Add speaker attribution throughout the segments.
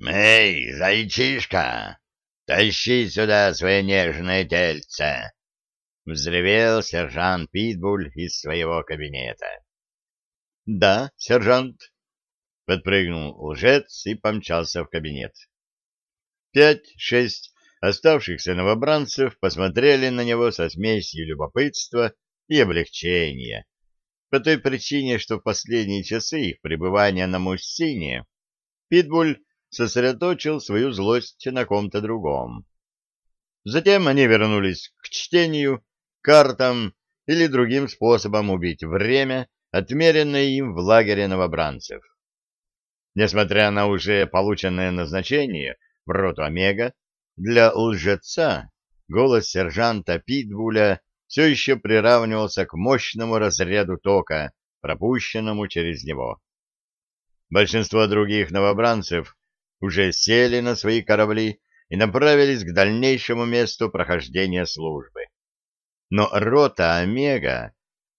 Speaker 1: «Эй, зайчишка, тащи сюда свое нежное тельце!» — взревел сержант Питбуль из своего кабинета.
Speaker 2: «Да, сержант», — подпрыгнул лжец и помчался в кабинет. Пять-шесть оставшихся новобранцев посмотрели на него со смесью любопытства и облегчения, по той причине, что в последние часы их пребывания на Муссине Питбуль сосредоточил свою злость на ком-то другом. Затем они вернулись к чтению, картам или другим способом убить время, отмеренное им в лагере новобранцев. Несмотря на уже полученное назначение в роту Омега, для лжеца голос сержанта Питбуля все еще приравнивался к мощному разряду тока, пропущенному через него. Большинство других новобранцев уже сели на свои корабли и направились к дальнейшему месту прохождения службы. Но рота Омега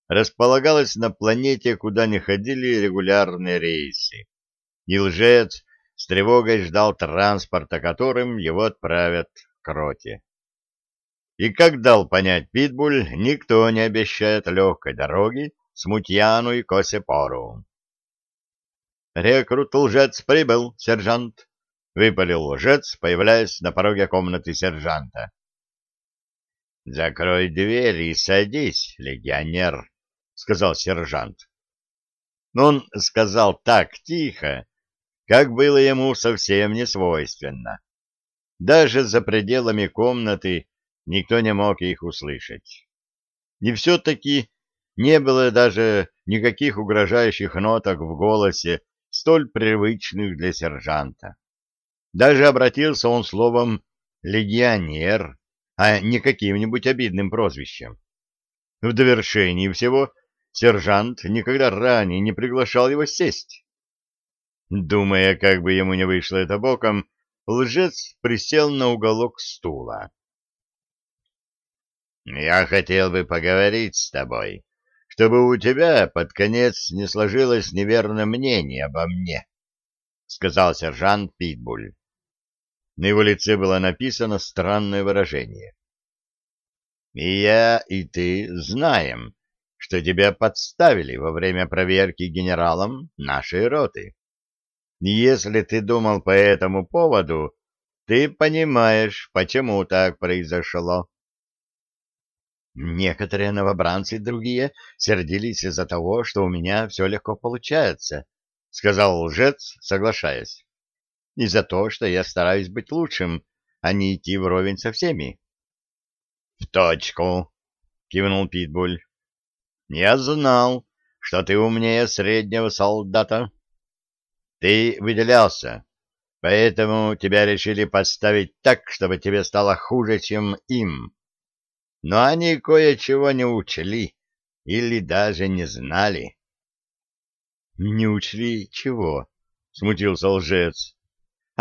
Speaker 2: располагалась на планете, куда не ходили регулярные рейсы, и лжец с тревогой ждал транспорта, которым его отправят к роте. И как дал понять Питбуль, никто не обещает легкой дороги с Мутьяну и Косепору. «Рекрут-лжец прибыл, сержант», — выпалил лжец, появляясь на пороге комнаты сержанта.
Speaker 1: «Закрой дверь и садись, легионер», — сказал сержант.
Speaker 2: Но он сказал так тихо, как было ему совсем не свойственно. Даже за пределами комнаты никто не мог их услышать. И все-таки не было даже никаких угрожающих ноток в голосе, столь привычных для сержанта. Даже обратился он словом «легионер», а не каким-нибудь обидным прозвищем. В довершении всего сержант никогда ранее не приглашал его сесть. Думая, как бы ему не вышло это боком, лжец присел на уголок стула.
Speaker 1: «Я хотел бы поговорить с тобой, чтобы у тебя под конец не сложилось неверное мнение обо мне», — сказал сержант Питбуль.
Speaker 2: На его лице было написано странное выражение.
Speaker 1: «И я, и ты знаем, что тебя подставили во время проверки генералом нашей роты. Если ты думал по этому поводу, ты понимаешь, почему так произошло».
Speaker 2: Некоторые новобранцы и другие сердились из-за того, что у меня все легко получается, — сказал лжец, соглашаясь и за то, что я стараюсь быть лучшим, а не идти вровень со всеми.
Speaker 1: — В точку, — кивнул Питбуль.
Speaker 2: — Я знал, что ты умнее среднего солдата. Ты выделялся, поэтому тебя решили подставить так, чтобы тебе стало хуже, чем им. Но они кое-чего не учли или даже не знали. — Не учли чего? — смутился лжец.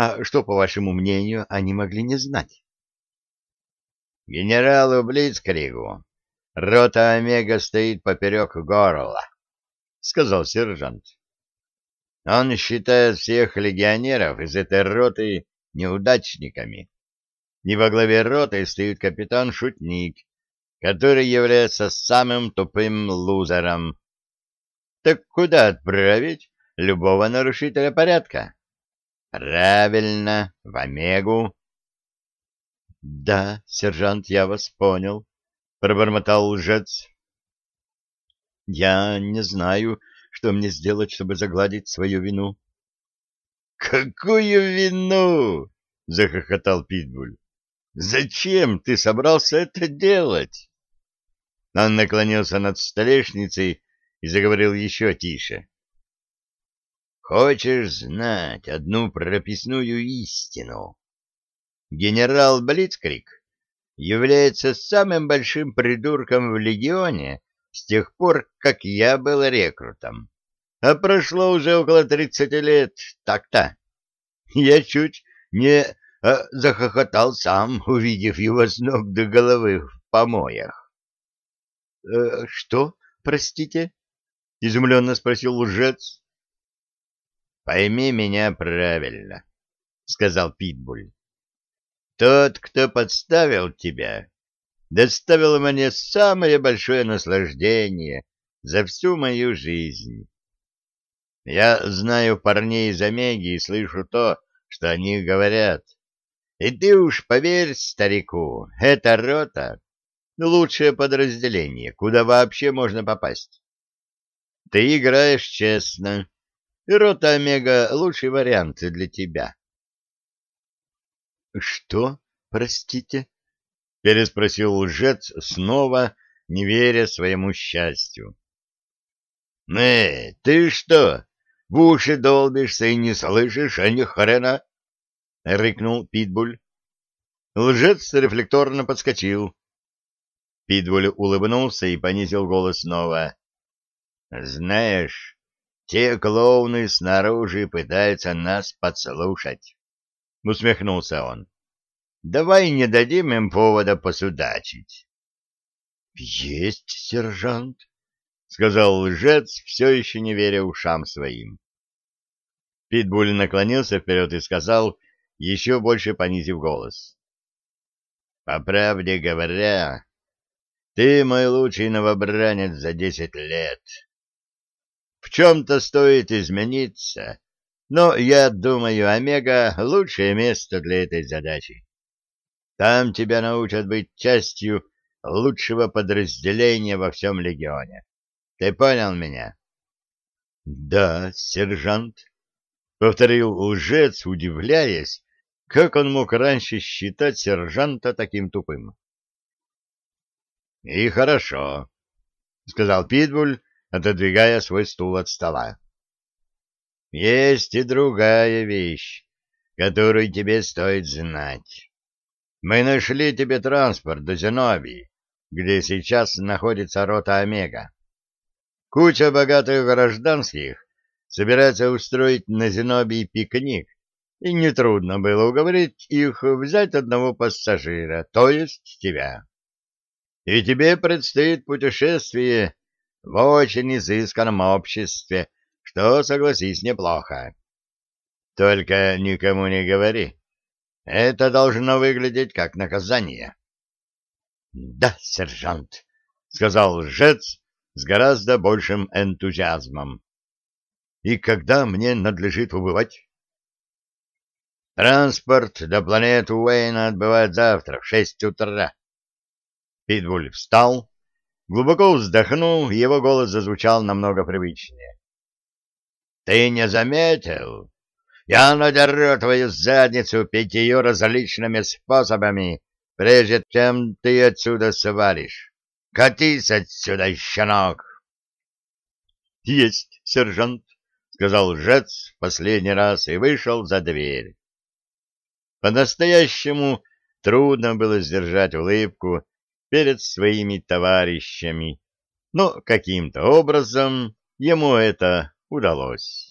Speaker 2: А что, по вашему мнению, они могли не знать?
Speaker 1: Генералу Блицкригу рота Омега стоит поперек горла, — сказал сержант. Он считает всех легионеров из этой роты неудачниками. И во главе роты стоит капитан-шутник, который является самым тупым лузером. Так куда отправить любого нарушителя порядка? Правильно, в Омегу.
Speaker 2: Да, сержант, я вас понял, пробормотал лжец. Я не знаю, что мне сделать, чтобы загладить свою вину.
Speaker 1: Какую вину? захохотал Питбуль. Зачем ты собрался это делать?
Speaker 2: Он наклонился над столешницей и заговорил еще тише.
Speaker 1: Хочешь знать одну прописную истину? Генерал Блицкрик является самым большим придурком в легионе с тех пор, как я был рекрутом. А прошло уже около тридцати лет, так-то. Я чуть не а, захохотал сам, увидев его с ног до головы в помоях.
Speaker 2: «Э, — Что, простите? — изумленно спросил лжец.
Speaker 1: Пойми меня правильно. сказал Питбуль. Тот, кто подставил тебя, доставил мне самое большое наслаждение за всю мою жизнь. Я знаю парней из Омеги и слышу то, что они говорят. И ты уж поверь старику, это рота — лучшее подразделение, куда вообще можно попасть. Ты играешь честно, рота Омега — лучший вариант для тебя.
Speaker 2: — Что, простите? — переспросил лжец снова, не веря своему счастью.
Speaker 1: — Э, ты что, в уши долбишься и не слышишь, а ни хрена? — рыкнул Питбуль.
Speaker 2: Лжец рефлекторно подскочил. Питбуль улыбнулся и понизил голос снова.
Speaker 1: — Знаешь, те клоуны снаружи пытаются нас подслушать. — усмехнулся он. — Давай не дадим им повода посудачить.
Speaker 2: — Есть, сержант, — сказал лжец, все еще не веря ушам своим. Питбуль наклонился вперед и сказал, еще больше понизив голос.
Speaker 1: — По правде говоря, ты мой лучший новобранец за десять лет. В чем-то стоит измениться, но я думаю, Омега — лучшее место для этой задачи. Там тебя научат быть частью лучшего подразделения во всем легионе. Ты понял меня?
Speaker 2: — Да, сержант, — повторил лжец, удивляясь, как он мог раньше считать сержанта таким тупым.
Speaker 1: — И хорошо, — сказал Питбуль, отодвигая свой стул от стола. Есть и другая вещь, которую тебе стоит знать. Мы нашли тебе транспорт до Зенобии, где сейчас находится рота Омега. Куча богатых гражданских собирается устроить на Зенобии пикник, и нетрудно было уговорить их взять одного пассажира, то есть тебя. И тебе предстоит путешествие в очень изысканном обществе, что, согласись, неплохо. Только никому не говори. Это должно выглядеть как наказание.
Speaker 2: — Да, сержант, — сказал лжец с гораздо большим энтузиазмом. — И когда мне надлежит убывать?
Speaker 1: — Транспорт до планеты Уэйна отбывает завтра в шесть утра.
Speaker 2: Питбуль встал, глубоко вздохнул, его голос зазвучал намного привычнее.
Speaker 1: Ты не заметил? Я надеру твою задницу пятью различными способами, прежде чем ты отсюда свалишь. Катись отсюда, щенок!
Speaker 2: — Есть, сержант, — сказал лжец последний раз и вышел за дверь. По-настоящему трудно было сдержать улыбку перед своими товарищами, но каким-то образом ему это удалось.